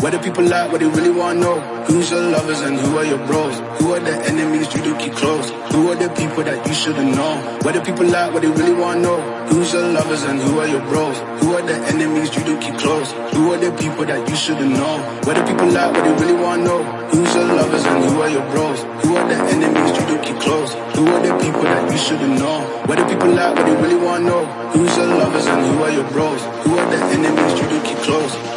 What do people like? What they really wanna know? Who's your lovers and who are your bros? Who are the enemies you do keep close? Who are the people that you shouldn't know? What do people like? What they really wanna know? Who's your lovers and who are your bros? Who are the enemies you do keep close? Who are the people that you shouldn't know? What do people like? What they really wanna know? Who's your lovers and who are your bros? Who are the enemies you do keep close? Who are the people that you shouldn't know? People? What they really wanna know? Who's your lovers and who are your bros? Who are the enemies you do keep close?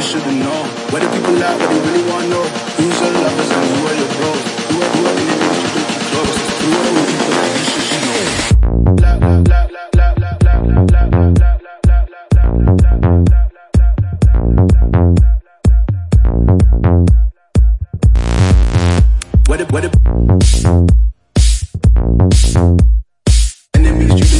You shouldn't know? What do people like? What they really wanna know? Who's your lovers and who are your bros? Who are, who are the enemies you do keep close? Who are the people that you should know? La, la, la, la, la, la, la, la, la, la, la. What if, what if enemies you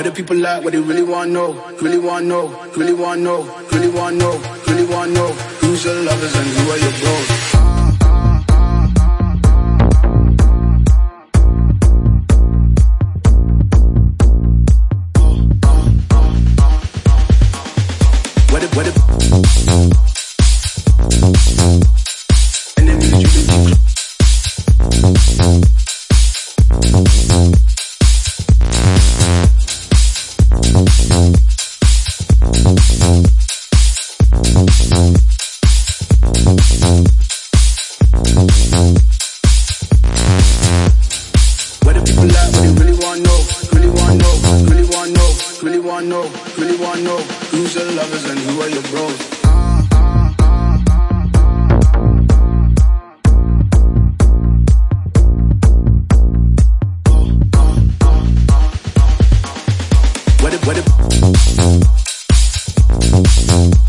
What do people like? What they really wanna know? Really wanna know? Really wanna know? Really wanna know? Really wanna know? Who's your lovers and who are your bros? What if, what if wanna know who's your lovers and who are your bros? What it, what it.